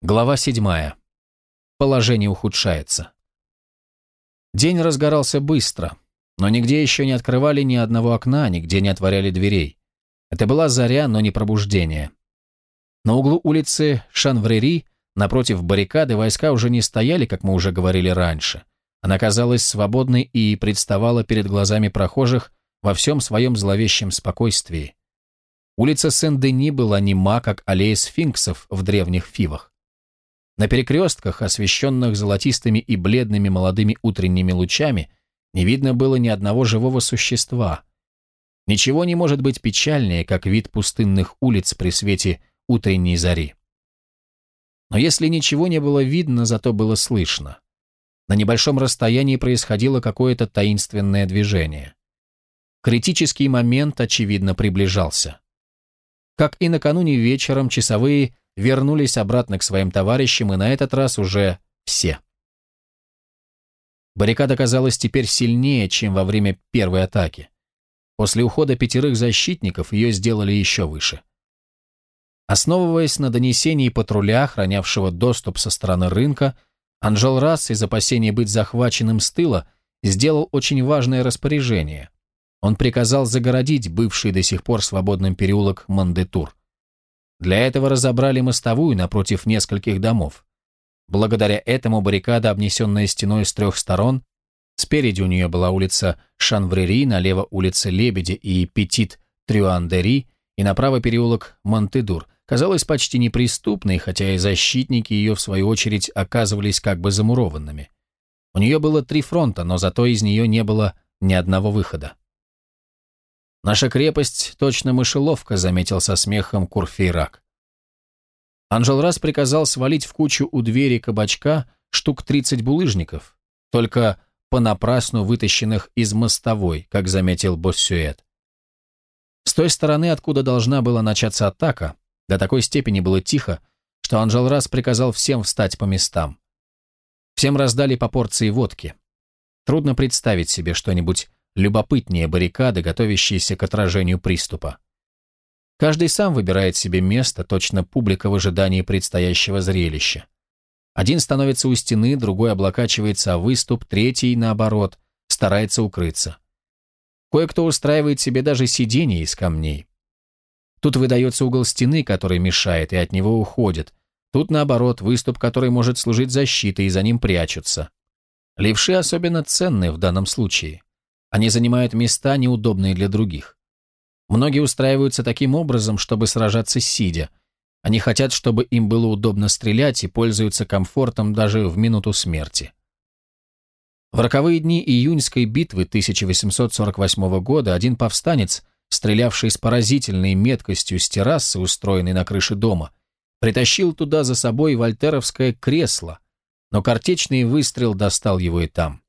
Глава 7. Положение ухудшается. День разгорался быстро, но нигде еще не открывали ни одного окна, нигде не отворяли дверей. Это была заря, но не пробуждение. На углу улицы Шанврери, напротив баррикады, войска уже не стояли, как мы уже говорили раньше. Она казалась свободной и представала перед глазами прохожих во всем своем зловещем спокойствии. Улица Сен-Дени была нема, как аллея сфинксов в древних фивах. На перекрестках, освещенных золотистыми и бледными молодыми утренними лучами, не видно было ни одного живого существа. Ничего не может быть печальнее, как вид пустынных улиц при свете утренней зари. Но если ничего не было видно, зато было слышно. На небольшом расстоянии происходило какое-то таинственное движение. Критический момент, очевидно, приближался. Как и накануне вечером, часовые вернулись обратно к своим товарищам, и на этот раз уже все. Баррикада казалась теперь сильнее, чем во время первой атаки. После ухода пятерых защитников ее сделали еще выше. Основываясь на донесении патруля, охранявшего доступ со стороны рынка, Анжел Расс из опасения быть захваченным с тыла сделал очень важное распоряжение. Он приказал загородить бывший до сих пор свободным переулок Мандетур. Для этого разобрали мостовую напротив нескольких домов. Благодаря этому баррикада, обнесенная стеной с трех сторон, спереди у нее была улица Шанврери, налево улица Лебеди и Петит Трюандери, и направо переулок Монтедур, казалась почти неприступной, хотя и защитники ее, в свою очередь, оказывались как бы замурованными. У нее было три фронта, но зато из нее не было ни одного выхода. «Наша крепость точно мышеловка», — заметил со смехом Курфейрак. Анжел раз приказал свалить в кучу у двери кабачка штук 30 булыжников, только понапрасну вытащенных из мостовой, как заметил Боссюэт. С той стороны, откуда должна была начаться атака, до такой степени было тихо, что Анжел раз приказал всем встать по местам. Всем раздали по порции водки. Трудно представить себе что-нибудь любопытнее баррикады, готовящиеся к отражению приступа. Каждый сам выбирает себе место, точно публика в ожидании предстоящего зрелища. Один становится у стены, другой облокачивается о выступ, третий, наоборот, старается укрыться. Кое-кто устраивает себе даже сиденье из камней. Тут выдается угол стены, который мешает, и от него уходит. Тут, наоборот, выступ, который может служить защитой, и за ним прячутся. Левши особенно ценны в данном случае. Они занимают места, неудобные для других. Многие устраиваются таким образом, чтобы сражаться сидя. Они хотят, чтобы им было удобно стрелять и пользуются комфортом даже в минуту смерти. В роковые дни июньской битвы 1848 года один повстанец, стрелявший с поразительной меткостью с террасы, устроенной на крыше дома, притащил туда за собой вольтеровское кресло, но картечный выстрел достал его и там.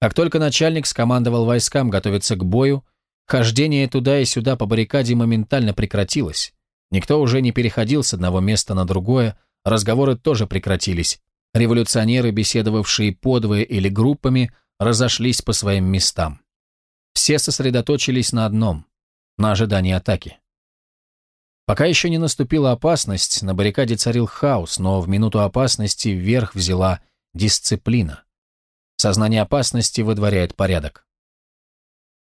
Как только начальник скомандовал войскам готовиться к бою, хождение туда и сюда по баррикаде моментально прекратилось. Никто уже не переходил с одного места на другое, разговоры тоже прекратились. Революционеры, беседовавшие подвое или группами, разошлись по своим местам. Все сосредоточились на одном – на ожидании атаки. Пока еще не наступила опасность, на баррикаде царил хаос, но в минуту опасности вверх взяла дисциплина. Сознание опасности выдворяет порядок.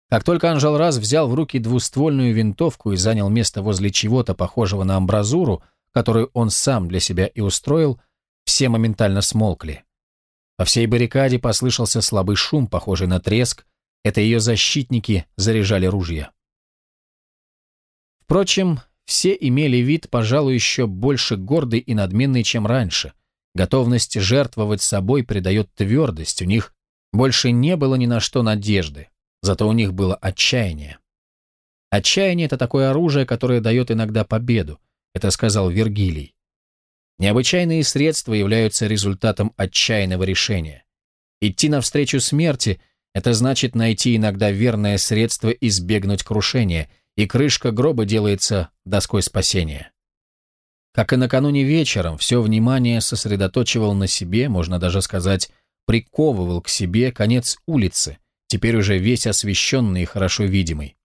Как только Анжел раз взял в руки двуствольную винтовку и занял место возле чего-то похожего на амбразуру, которую он сам для себя и устроил, все моментально смолкли. По всей баррикаде послышался слабый шум, похожий на треск. Это ее защитники заряжали ружья. Впрочем, все имели вид, пожалуй, еще больше гордый и надменный, чем раньше. Готовность жертвовать собой придает твердость, у них больше не было ни на что надежды, зато у них было отчаяние. Отчаяние – это такое оружие, которое дает иногда победу, это сказал Вергилий. Необычайные средства являются результатом отчаянного решения. Идти навстречу смерти – это значит найти иногда верное средство избегнуть крушения, и крышка гроба делается доской спасения. Как и накануне вечером, все внимание сосредоточивал на себе, можно даже сказать, приковывал к себе конец улицы, теперь уже весь освещенный и хорошо видимый.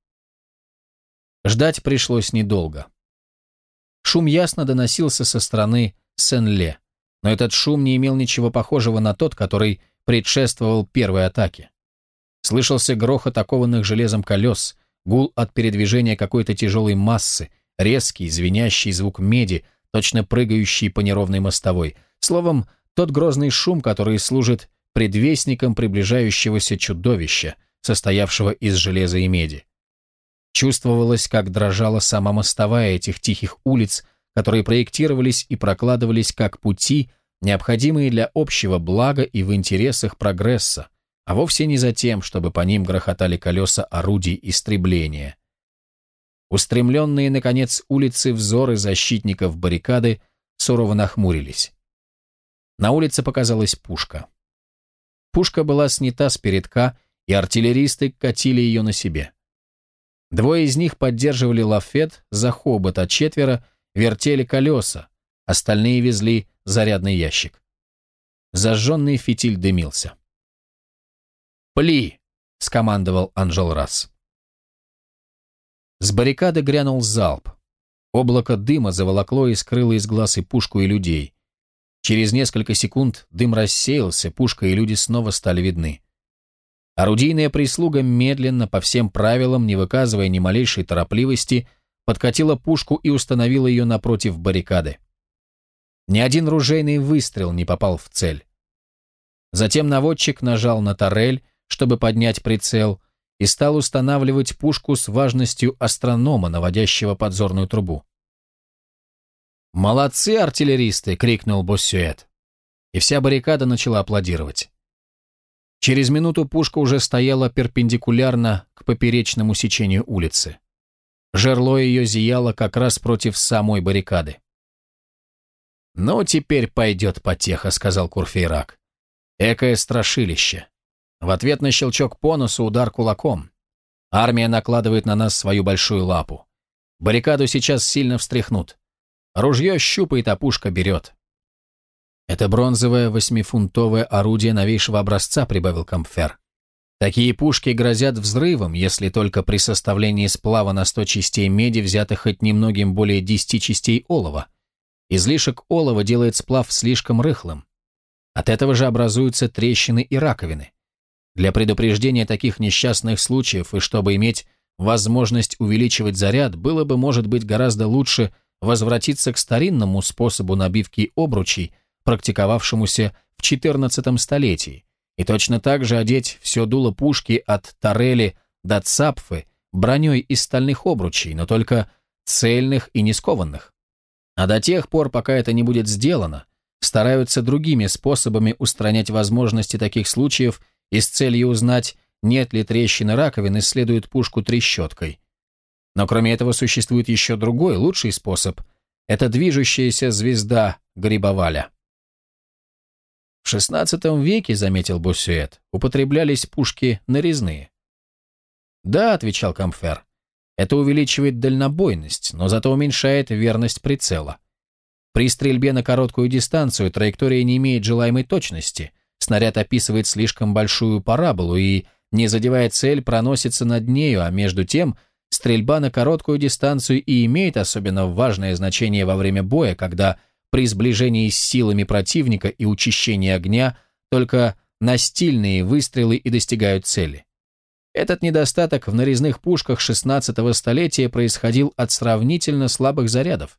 Ждать пришлось недолго. Шум ясно доносился со стороны Сен-Ле, но этот шум не имел ничего похожего на тот, который предшествовал первой атаке. Слышался грохот окованных железом колес, гул от передвижения какой-то тяжелой массы, резкий, звенящий звук меди, точно прыгающий по неровной мостовой. Словом, тот грозный шум, который служит предвестником приближающегося чудовища, состоявшего из железа и меди. Чувствовалось, как дрожала сама мостовая этих тихих улиц, которые проектировались и прокладывались как пути, необходимые для общего блага и в интересах прогресса, а вовсе не за тем, чтобы по ним грохотали колеса орудий истребления. Устремленные, наконец, улицы взоры защитников баррикады сурово нахмурились. На улице показалась пушка. Пушка была снята с передка, и артиллеристы катили ее на себе. Двое из них поддерживали лафет за хобот, а четверо вертели колеса, остальные везли зарядный ящик. Зажженный фитиль дымился. «Пли!» — скомандовал Анжел Расс. С баррикады грянул залп. Облако дыма заволокло и скрыло из глаз и пушку, и людей. Через несколько секунд дым рассеялся, пушка и люди снова стали видны. Орудийная прислуга медленно, по всем правилам, не выказывая ни малейшей торопливости, подкатила пушку и установила ее напротив баррикады. Ни один ружейный выстрел не попал в цель. Затем наводчик нажал на тарель, чтобы поднять прицел, и стал устанавливать пушку с важностью астронома, наводящего подзорную трубу. «Молодцы, артиллеристы!» — крикнул Боссюэт. И вся баррикада начала аплодировать. Через минуту пушка уже стояла перпендикулярно к поперечному сечению улицы. Жерло ее зияло как раз против самой баррикады. «Ну, теперь пойдет потеха», — сказал Курфейрак. «Экое страшилище. В ответ на щелчок по носу удар кулаком. Армия накладывает на нас свою большую лапу. Баррикаду сейчас сильно встряхнут. Ружье щупает, а пушка берет. «Это бронзовое восьмифунтовое орудие новейшего образца», — прибавил Камфер. «Такие пушки грозят взрывом, если только при составлении сплава на сто частей меди взято хоть немногим более десяти частей олова. Излишек олова делает сплав слишком рыхлым. От этого же образуются трещины и раковины. Для предупреждения таких несчастных случаев и чтобы иметь возможность увеличивать заряд, было бы, может быть, гораздо лучше возвратиться к старинному способу набивки обручей – практиковавшемуся в XIV столетии, и точно так же одеть все дуло пушки от Тарели до Цапфы броней из стальных обручей, но только цельных и не скованных. А до тех пор, пока это не будет сделано, стараются другими способами устранять возможности таких случаев и с целью узнать, нет ли трещины раковины, исследуют пушку трещоткой. Но кроме этого существует еще другой, лучший способ – это движущаяся звезда Грибоваля. В XVI веке, заметил Буссуэт, употреблялись пушки нарезные. Да, отвечал Камфер, это увеличивает дальнобойность, но зато уменьшает верность прицела. При стрельбе на короткую дистанцию траектория не имеет желаемой точности, снаряд описывает слишком большую параболу и, не задевая цель, проносится над нею, а между тем стрельба на короткую дистанцию и имеет особенно важное значение во время боя, когда при сближении с силами противника и учащении огня только настильные выстрелы и достигают цели. Этот недостаток в нарезных пушках 16-го столетия происходил от сравнительно слабых зарядов.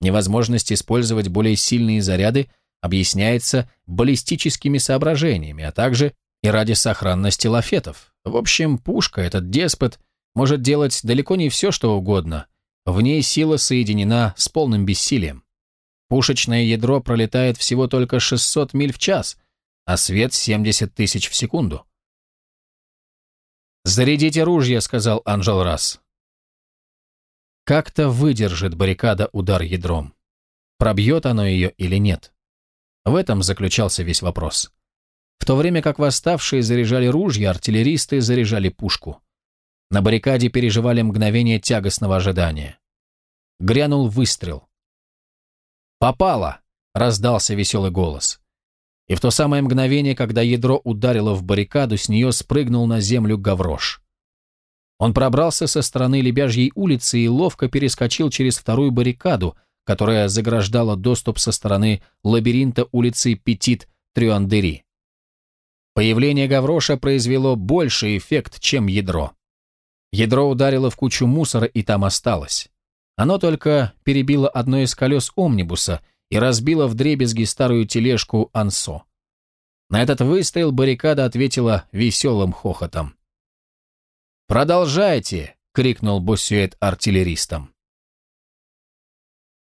Невозможность использовать более сильные заряды объясняется баллистическими соображениями, а также и ради сохранности лафетов. В общем, пушка, этот деспот, может делать далеко не все, что угодно. В ней сила соединена с полным бессилием. Пушечное ядро пролетает всего только 600 миль в час, а свет 70 тысяч в секунду. «Зарядите ружья», — сказал Анжел Расс. Как-то выдержит баррикада удар ядром. Пробьет оно ее или нет? В этом заключался весь вопрос. В то время как восставшие заряжали ружья, артиллеристы заряжали пушку. На баррикаде переживали мгновение тягостного ожидания. Грянул выстрел. «Попало!» — раздался веселый голос. И в то самое мгновение, когда ядро ударило в баррикаду, с нее спрыгнул на землю Гаврош. Он пробрался со стороны Лебяжьей улицы и ловко перескочил через вторую баррикаду, которая заграждала доступ со стороны лабиринта улицы Петит Трюандери. Появление Гавроша произвело больший эффект, чем ядро. Ядро ударило в кучу мусора и там осталось. Оно только перебило одно из колес омнибуса и разбило вдребезги старую тележку Ансо. На этот выстрел баррикада ответила веселым хохотом. «Продолжайте!» — крикнул Боссюэт артиллеристам.